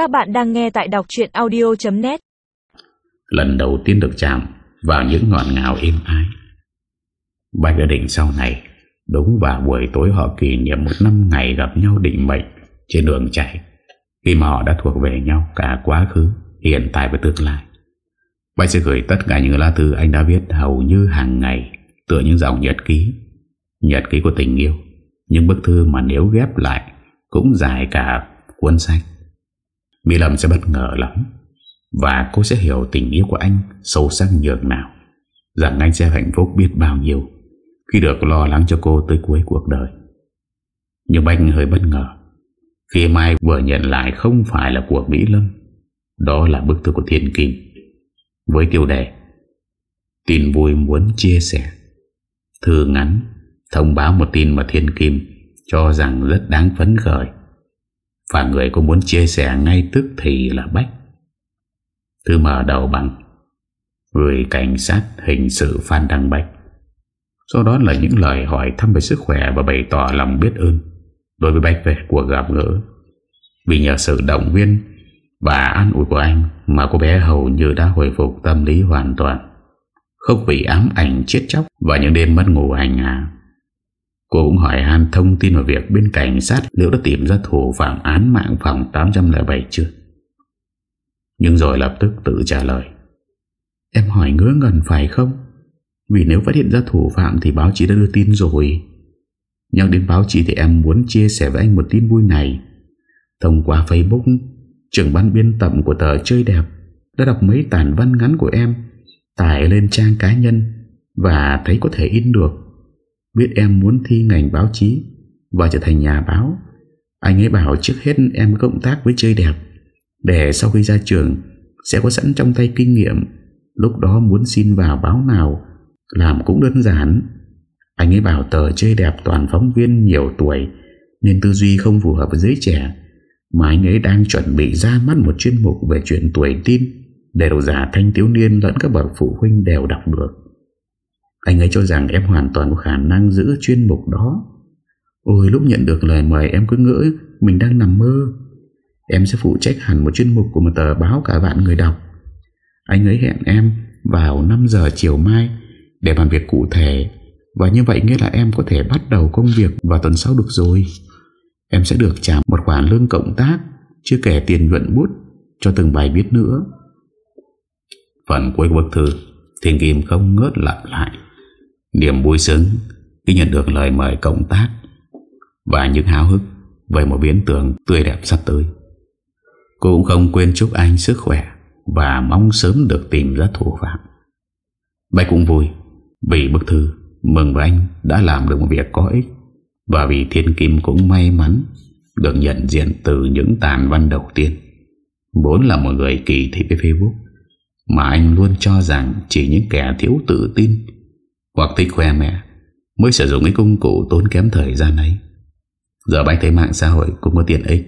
Các bạn đang nghe tại đọc chuyện audio.net Lần đầu tiên được chạm vào những ngọn ngào êm ái. Bạch đã định sau này Đúng vào buổi tối họ kỷ niệm một năm ngày gặp nhau định mệnh trên đường chạy. Khi mà họ đã thuộc về nhau cả quá khứ, hiện tại và tương lai. Bạch sẽ gửi tất cả những lá thư anh đã viết hầu như hàng ngày Tựa những dòng nhật ký. Nhật ký của tình yêu Những bức thư mà nếu ghép lại Cũng dài cả cuốn sách. Mỹ Lâm sẽ bất ngờ lắm. Và cô sẽ hiểu tình yêu của anh Sâu sắc nhường nào. Rằng anh sẽ hạnh phúc biết bao nhiêu Khi được lo lắng cho cô tới cuối cuộc đời. Nhưng anh hơi bất ngờ Khi Mai vừa nhận lại Không phải là của Mỹ Lâm, Đó là bức thư của Thiên Kim. Với tiêu đề, Tin vui muốn chia sẻ. Thư ngắn Thông báo một tin mà Thiên Kim Cho rằng rất đáng phấn khởi. Và người có muốn chia sẻ ngay tức thì là Bách. Thư mở đầu bằng, Người cảnh sát hình sự Phan Đăng Bách. Sau đó là những lời hỏi thăm về sức khỏe Và bày tỏ lòng biết ơn Đối với Bách về cuộc gặp gỡ. Vì nhờ sự động viên Và an ủi của anh Mà cô bé hầu như đã hồi phục tâm lý hoàn toàn, Không bị ám ảnh chết chóc Và những đêm mất ngủ hành hạ. Cô cũng hỏi han thông tin về việc bên cảnh sát liệu đã tìm ra thủ phạm án mạng phòng 807 chưa. Nhưng rồi lập tức tự trả lời. Em hỏi ngứa ngần phải không? Vì nếu phát hiện ra thủ phạm thì báo chí đã đưa tin rồi. Nhắc đến báo chí thì em muốn chia sẻ với anh một tin vui này. Thông qua Facebook, trưởng ban biên tập của tờ Chơi Đẹp đã đọc mấy tản văn ngắn của em, tải lên trang cá nhân và thấy có thể in được. Biết em muốn thi ngành báo chí Và trở thành nhà báo. Anh ấy bảo trước hết em cộng tác với chơi đẹp, Để sau khi ra trường Sẽ có sẵn trong tay kinh nghiệm. Lúc đó muốn xin vào báo nào Làm cũng đơn giản. Anh ấy bảo tờ chơi đẹp toàn phóng viên nhiều tuổi Nên tư duy không phù hợp với giới trẻ, Mà anh ấy đang chuẩn bị ra mắt một chuyên mục Về chuyện tuổi tin Để độc giả thanh thiếu niên lẫn các bậc phụ huynh đều đọc được anh ấy cho rằng em hoàn toàn có khả năng giữ chuyên mục đó. Ôi, lúc nhận được lời mời, em cứ ngỡ Mình đang nằm mơ. Em sẽ phụ trách hẳn một chuyên mục của một tờ báo cả vạn người đọc. Anh ấy hẹn em vào 5 giờ chiều mai Để bàn việc cụ thể. Và như vậy nghĩa là em có thể bắt đầu công việc vào tuần sau được rồi. Em sẽ được trả một khoản lương cộng tác, Chưa kể tiền nhuận bút, Cho từng bài viết nữa. Phần cuối bức thư, Thiên Kim không ngớt lặp lại. Niềm vui sướng khi nhận được lời mời cộng tác và những háo hức về một biến tượng tươi đẹp sắp tới. Cô cũng không quên chúc anh sức khỏe và mong sớm được tìm ra thủ phạm. Bạch cũng vui vì bức thư mừng với anh đã làm được một việc có ích và vì Thiên Kim cũng may mắn được nhận diện từ những tàn văn đầu tiên. Vốn là một người kỳ thị với Facebook mà anh luôn cho rằng chỉ những kẻ thiếu tự tin hoặc thích khoe mẹ Mới sử dụng cái công cụ tốn kém thời gian ấy. Giờ bách thấy mạng xã hội cũng có tiện ích,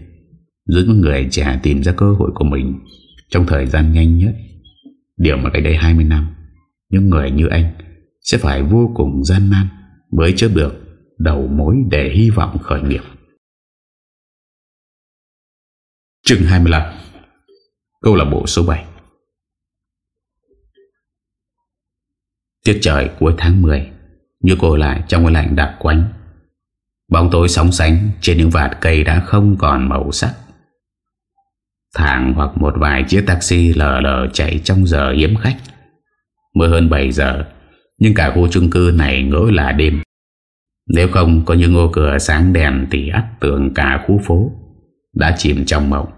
Giúp người trẻ tìm ra cơ hội của mình Trong thời gian nhanh nhất. Điều mà cách đây 20 năm, Những người như anh Sẽ phải vô cùng gian nan Mới chấp được đầu mối để hy vọng khởi nghiệp. Chương 25 Câu lạc bộ số 7 Tiết trời cuối tháng 10 Như cô lại trong cái lạnh đặc quánh. Bóng tối sóng sánh Trên những vạt cây đã không còn màu sắc. Thẳng hoặc một vài chiếc taxi lờ lờ chạy trong giờ hiếm khách. Mới hơn 7 giờ, Nhưng cả khu chung cư này ngỡ là đêm. Nếu không có những ô cửa sáng đèn Thì ắt tưởng cả khu phố, Đã chìm trong mộng.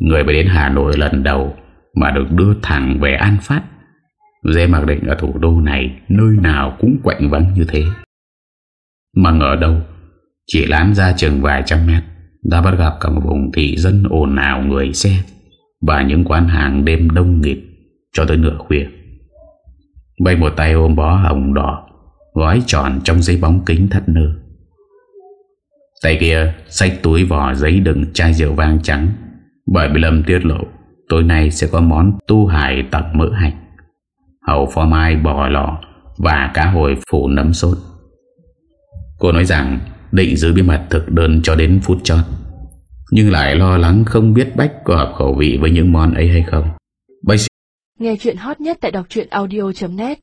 Người mới đến Hà Nội lần đầu Mà được đưa thẳng về An Phát. Dê mặc định ở thủ đô này Nơi nào cũng quạnh vắng như thế. Mà ngờ đâu, Chỉ lán ra chừng vài trăm mét, Đã bắt gặp cả một vùng thị dân ồn ào người xe Và những quán hàng đêm đông nghịt Cho tới nửa khuya. Bay một tay ôm bó hồng đỏ, Gói tròn trong giấy bóng kính thắt nơ. Tay kia xách túi vỏ giấy đựng chai rượu vang trắng, Bởi bị Lâm tiết lộ Tối nay sẽ có món tu hải tặng mỡ hành hầu phó mai bò lò và cá hồi phủ nấm sốt. Cô nói rằng định giữ bí mật thực đơn cho đến phút chót. Nhưng lại lo lắng không biết Bách có hợp khẩu vị với những món ấy hay không Bách Nghe chuyện hot nhất tại đọc audio.net